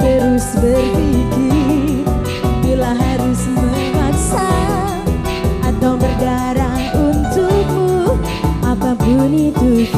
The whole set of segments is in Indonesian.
terus berpikir. Bila harus memaksa atau berdarah untukmu apa pun itu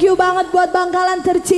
Thank you banget buat Bangkalan tercinta.